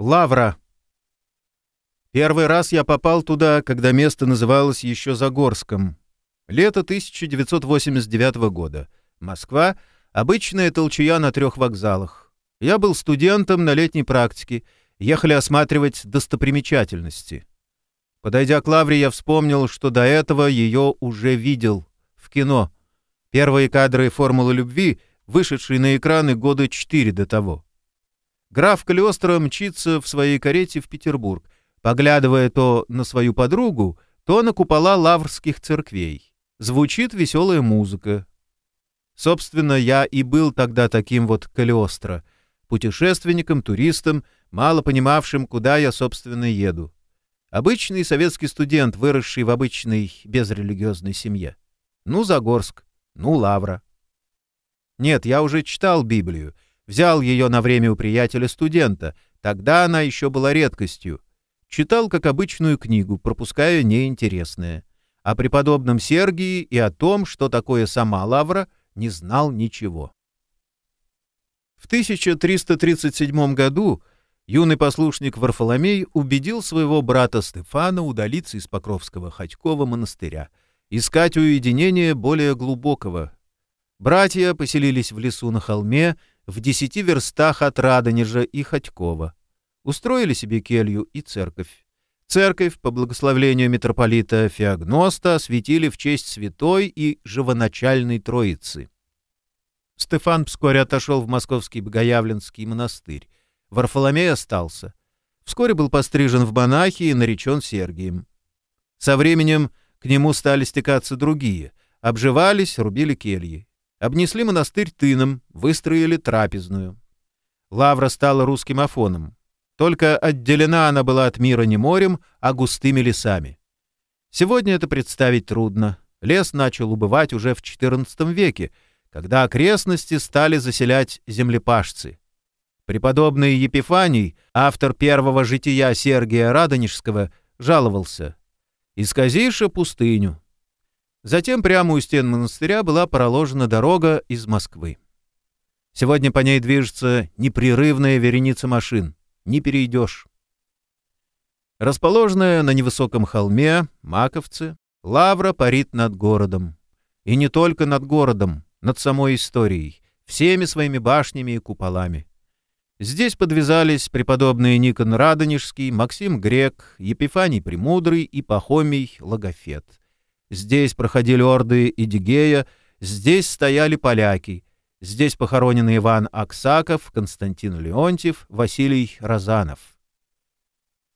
Лавра. Первый раз я попал туда, когда место называлось еще Загорском. Лето 1989 года. Москва. Обычная толчая на трех вокзалах. Я был студентом на летней практике. Ехали осматривать достопримечательности. Подойдя к Лавре, я вспомнил, что до этого ее уже видел. В кино. Первые кадры «Формулы любви», вышедшие на экраны года четыре до того. Граф Калиостро мчится в своей карете в Петербург, поглядывая то на свою подругу, то на купола лаврских церквей. Звучит веселая музыка. Собственно, я и был тогда таким вот Калиостро, путешественником, туристом, мало понимавшим, куда я, собственно, еду. Обычный советский студент, выросший в обычной безрелигиозной семье. Ну, Загорск, ну, Лавра. Нет, я уже читал Библию — Взял ее на время у приятеля-студента. Тогда она еще была редкостью. Читал как обычную книгу, пропуская неинтересное. О преподобном Сергии и о том, что такое сама Лавра, не знал ничего. В 1337 году юный послушник Варфоломей убедил своего брата Стефана удалиться из Покровского Ходькова монастыря, искать уединения более глубокого. Братья поселились в лесу на холме в десяти верстах от Радонежа и Ходькова. Устроили себе келью и церковь. Церковь, по благословлению митрополита Феогноста, осветили в честь святой и живоначальной Троицы. Стефан вскоре отошел в московский Богоявленский монастырь. Варфоломей остался. Вскоре был пострижен в монахи и наречен Сергием. Со временем к нему стали стекаться другие. Обживались, рубили кельи. Обнесли монастырь тыном, выстроили трапезную. Лавра стала русским афоном. Только отделена она была от мира не морем, а густыми лесами. Сегодня это представить трудно. Лес начал убывать уже в XIV веке, когда окрестности стали заселять землепашцы. Преподобный Епифаний, автор первого жития Сергия Радонежского, жаловался «Исказиша пустыню, Затем прямо у стен монастыря была проложена дорога из Москвы. Сегодня по ней движется непрерывная вереница машин. Не перейдешь. Расположенная на невысоком холме, Маковцы, лавра парит над городом. И не только над городом, над самой историей, всеми своими башнями и куполами. Здесь подвязались преподобные Никон Радонежский, Максим Грек, Епифаний Премудрый и Пахомий Логофет — Здесь проходили орды Идигея, здесь стояли поляки. Здесь похоронены Иван Аксаков, Константин Леонтьев, Василий Розанов.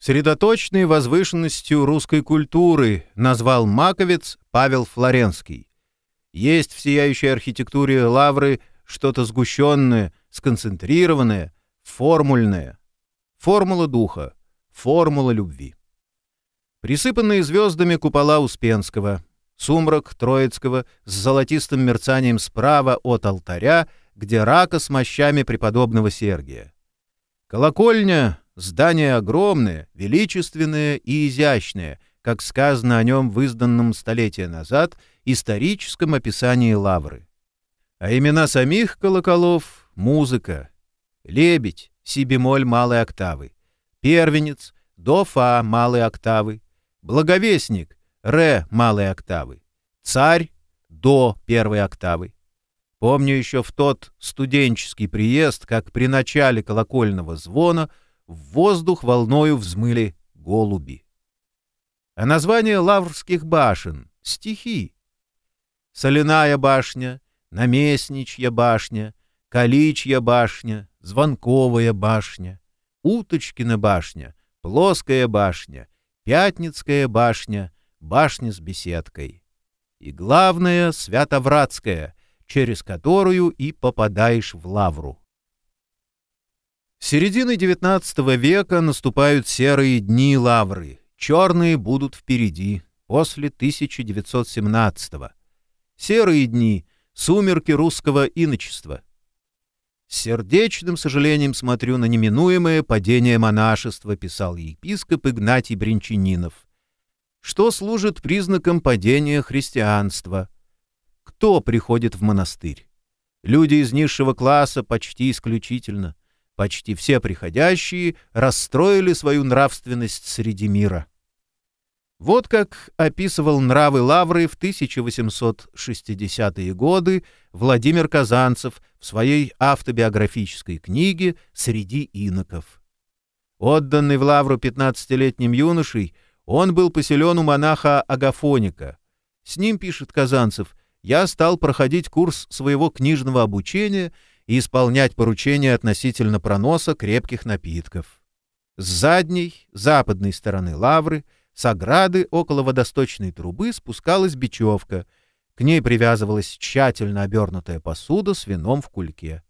Средоточной возвышенностью русской культуры назвал маковец Павел Флоренский. Есть в сияющей архитектуре лавры что-то сгущенное, сконцентрированное, формульное. Формула духа, формула любви. Присыпанные звездами купола Успенского, сумрак Троицкого с золотистым мерцанием справа от алтаря, где рака с мощами преподобного Сергия. Колокольня — здание огромное, величественное и изящное, как сказано о нем в изданном столетия назад историческом описании Лавры. А имена самих колоколов — музыка. Лебедь — си-бемоль малой октавы. Первенец — до-фа малой октавы. Благовестник — ре малой октавы. Царь — до первой октавы. Помню еще в тот студенческий приезд, как при начале колокольного звона в воздух волною взмыли голуби. А название лаврских башен — стихи. Соляная башня, Наместничья башня, Каличья башня, Звонковая башня, Уточкина башня, Плоская башня — Пятницкая башня, башня с беседкой. И главное — Святовратская, через которую и попадаешь в лавру. С середины XIX века наступают серые дни лавры, черные будут впереди, после 1917 -го. Серые дни — сумерки русского иночества — с сердечным сожалением смотрю на неминуемое падение монашества, писал епископ Игнатий Бринчанинов. Что служит признаком падения христианства? Кто приходит в монастырь? Люди из низшего класса почти исключительно. почти все приходящие расстроили свою нравственность среди мира. Вот как описывал нравы Лавры в 1860-е годы Владимир Казанцев в своей автобиографической книге «Среди иноков». Отданный в Лавру 15-летним юношей, он был поселен у монаха Агафоника. С ним, пишет Казанцев, я стал проходить курс своего книжного обучения и исполнять поручения относительно проноса крепких напитков. С задней, западной стороны лавры — с ограды около водосточной трубы спускалась бечевка. К ней привязывалась тщательно обернутая посуда с вином в кульке.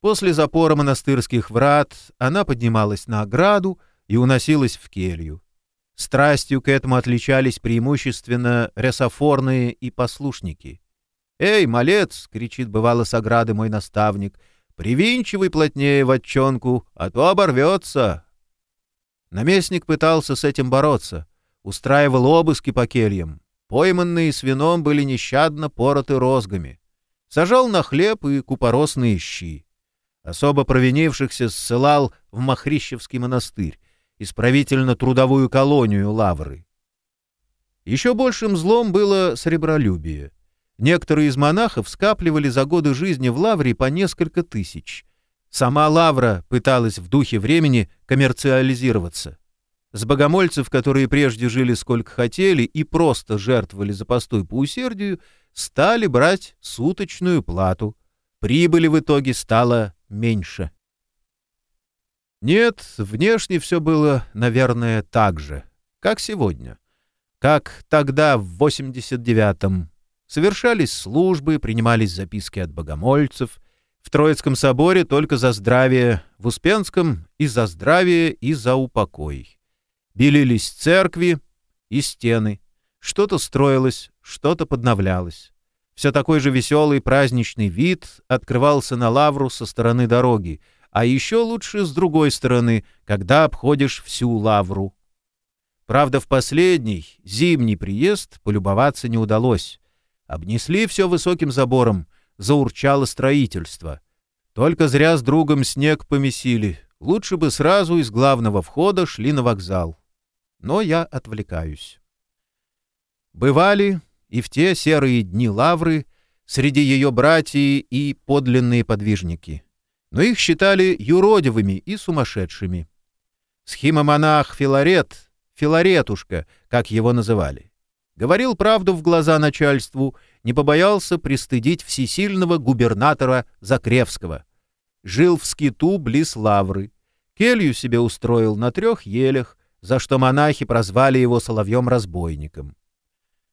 После запора монастырских врат она поднималась на ограду и уносилась в келью. Страстью к этому отличались преимущественно ресофорные и послушники. «Эй, малец!» — кричит бывало с ограды мой наставник. «Привинчивай плотнее в отчонку, а то оборвется!» Наместник пытался с этим бороться — устраивал обыски по кельям. Пойманные с вином были нещадно пороты розгами. Сажал на хлеб и купоросные щи. Особо провинившихся ссылал в Махрищевский монастырь, исправительно-трудовую колонию Лавры. Еще большим злом было сребролюбие. Некоторые из монахов скапливали за годы жизни в Лавре по несколько тысяч. Сама Лавра пыталась в духе времени коммерциализироваться. С богомольцев, которые прежде жили сколько хотели и просто жертвовали за постой по усердию, стали брать суточную плату. Прибыли в итоге стало меньше. Нет, внешне все было, наверное, так же, как сегодня. Как тогда, в 89-м. Совершались службы, принимались записки от богомольцев. В Троицком соборе только за здравие, в Успенском и за здравие, и за упокой. Белились церкви и стены. Что-то строилось, что-то подновлялось. Все такой же веселый праздничный вид открывался на лавру со стороны дороги, а еще лучше с другой стороны, когда обходишь всю лавру. Правда, в последний, зимний приезд полюбоваться не удалось. Обнесли все высоким забором, заурчало строительство. Только зря с другом снег помесили. Лучше бы сразу из главного входа шли на вокзал но я отвлекаюсь. Бывали и в те серые дни лавры среди ее братьев и подлинные подвижники, но их считали юродивыми и сумасшедшими. Схимомонах Филарет, Филаретушка, как его называли, говорил правду в глаза начальству, не побоялся пристыдить всесильного губернатора Закревского. Жил в скиту близ лавры, келью себе устроил на трех елях, за что монахи прозвали его соловьем-разбойником.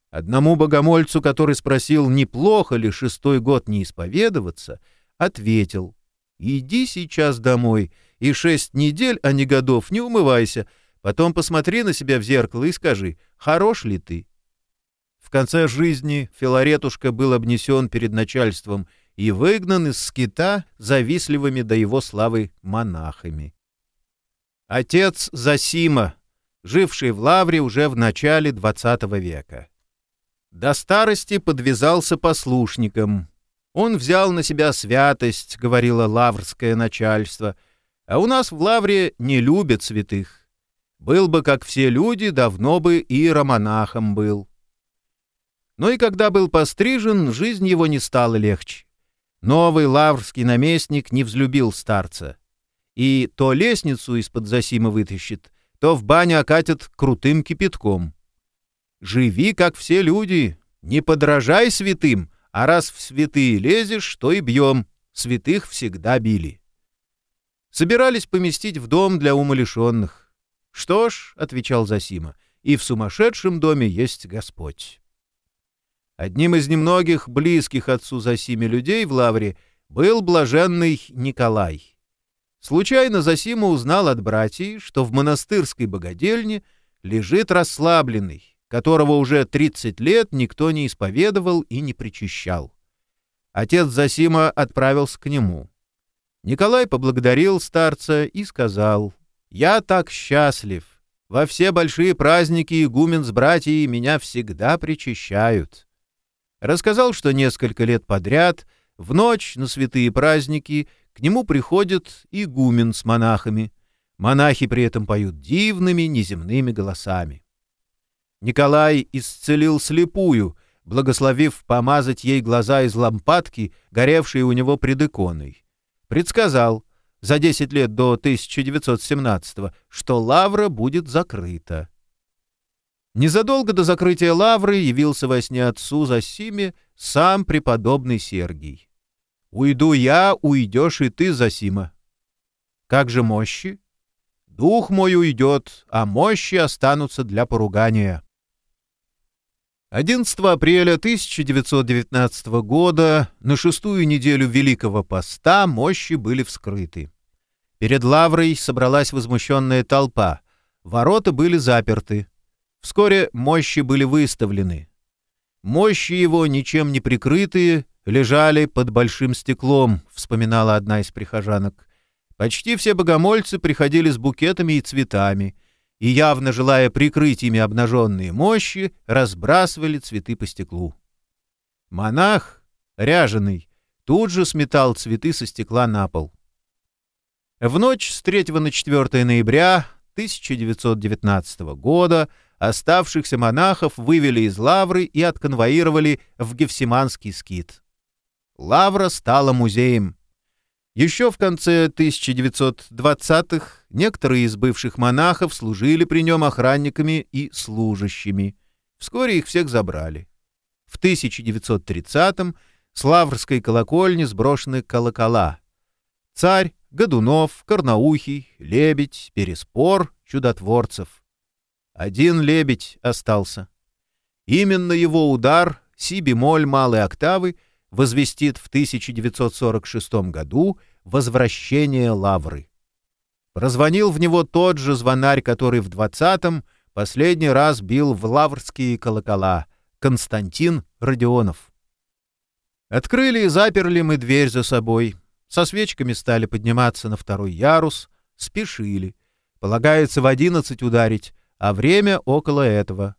Одному богомольцу, который спросил, неплохо ли шестой год не исповедоваться, ответил, «Иди сейчас домой, и шесть недель, а не годов, не умывайся, потом посмотри на себя в зеркало и скажи, хорош ли ты?» В конце жизни Филаретушка был обнесен перед начальством и выгнан из скита завистливыми до его славы монахами. Отец Засима, живший в Лавре уже в начале XX века. До старости подвязался послушником. Он взял на себя святость, говорило лаврское начальство, а у нас в Лавре не любят святых. Был бы, как все люди, давно бы и романахом был. Но и когда был пострижен, жизнь его не стала легче. Новый лаврский наместник не взлюбил старца и то лестницу из-под засима вытащит, то в баню окатит крутым кипятком. Живи, как все люди, не подражай святым, а раз в святые лезешь, то и бьем. Святых всегда били. Собирались поместить в дом для умалишенных. «Что ж», — отвечал Засима, — «и в сумасшедшем доме есть Господь». Одним из немногих близких отцу Засиме людей в Лавре был блаженный Николай — Случайно Засима узнал от братьев, что в монастырской богадельне лежит расслабленный, которого уже 30 лет никто не исповедовал и не причащал. Отец Засима отправился к нему. Николай поблагодарил старца и сказал, «Я так счастлив. Во все большие праздники игумен с братьями меня всегда причащают». Рассказал, что несколько лет подряд, в ночь на святые праздники, к нему приходит игумен с монахами. Монахи при этом поют дивными неземными голосами. Николай исцелил слепую, благословив помазать ей глаза из лампадки, горевшей у него пред иконой. Предсказал за 10 лет до 1917 что лавра будет закрыта. Незадолго до закрытия лавры явился во сне отцу Засиме сам преподобный Сергий. «Уйду я, уйдешь и ты, Засима». «Как же мощи?» «Дух мой уйдет, а мощи останутся для поругания». 11 апреля 1919 года, на шестую неделю Великого Поста, мощи были вскрыты. Перед лаврой собралась возмущенная толпа. Ворота были заперты. Вскоре мощи были выставлены. Мощи его, ничем не прикрытые, лежали под большим стеклом, вспоминала одна из прихожанок. Почти все богомольцы приходили с букетами и цветами, и, явно желая прикрыть ими обнаженные мощи, разбрасывали цветы по стеклу. Монах, ряженый, тут же сметал цветы со стекла на пол. В ночь с 3 на 4 ноября 1919 года оставшихся монахов вывели из лавры и отконвоировали в Гефсиманский скит. Лавра стала музеем. Еще в конце 1920-х некоторые из бывших монахов служили при нем охранниками и служащими. Вскоре их всех забрали. В 1930-м с Лаврской колокольни сброшены колокола. Царь, Годунов, Корнаухий, Лебедь, Переспор, Чудотворцев. Один лебедь остался. Именно его удар, си-бемоль малой октавы, возвестит в 1946 году возвращение Лавры. Прозвонил в него тот же звонарь, который в 20-м последний раз бил в лаврские колокола, Константин Родионов. Открыли и заперли мы дверь за собой. Со свечками стали подниматься на второй ярус, спешили. Полагается в одиннадцать ударить, а время около этого.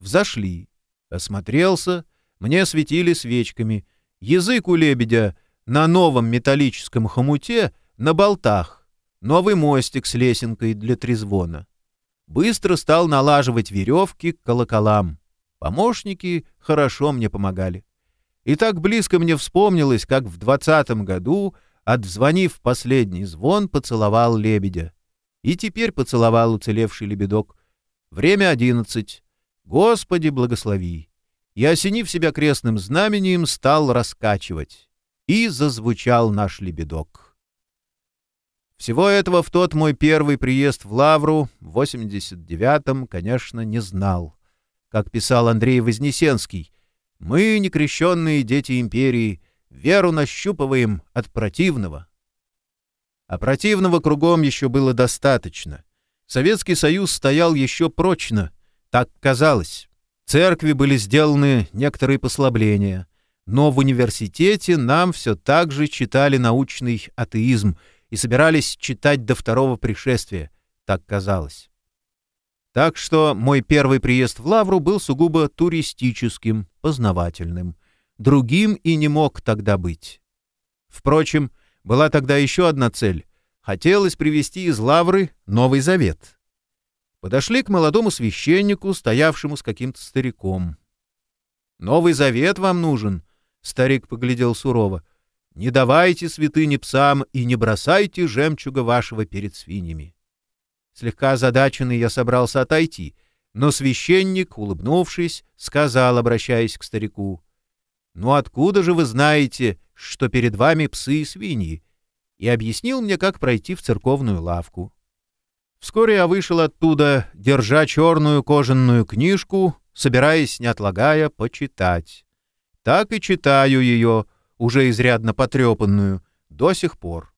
Взошли. Осмотрелся, мне светили свечками. Язык у лебедя на новом металлическом хомуте на болтах. Новый мостик с лесенкой для трезвона. Быстро стал налаживать веревки к колоколам. Помощники хорошо мне помогали. И так близко мне вспомнилось, как в двадцатом году, отзвонив последний звон, поцеловал лебедя. И теперь поцеловал уцелевший лебедок — Время одиннадцать. Господи, благослови. И, осенив себя крестным знамением, стал раскачивать. И зазвучал наш лебедок. Всего этого в тот мой первый приезд в Лавру в 89-м, конечно, не знал. Как писал Андрей Вознесенский, «Мы, некрещенные дети империи, веру нащупываем от противного». А противного кругом еще было достаточно — Советский Союз стоял еще прочно, так казалось. Церкви были сделаны некоторые послабления, но в университете нам все так же читали научный атеизм и собирались читать до второго пришествия, так казалось. Так что мой первый приезд в Лавру был сугубо туристическим, познавательным. Другим и не мог тогда быть. Впрочем, была тогда еще одна цель хотелось привести из лавры Новый Завет. Подошли к молодому священнику, стоявшему с каким-то стариком. «Новый Завет вам нужен?» — старик поглядел сурово. «Не давайте святыни псам и не бросайте жемчуга вашего перед свиньями». Слегка озадаченный я собрался отойти, но священник, улыбнувшись, сказал, обращаясь к старику, «Ну откуда же вы знаете, что перед вами псы и свиньи? И объяснил мне, как пройти в церковную лавку. Вскоре я вышел оттуда, держа черную кожаную книжку, собираясь, не отлагая, почитать. Так и читаю ее, уже изрядно потрепанную, до сих пор.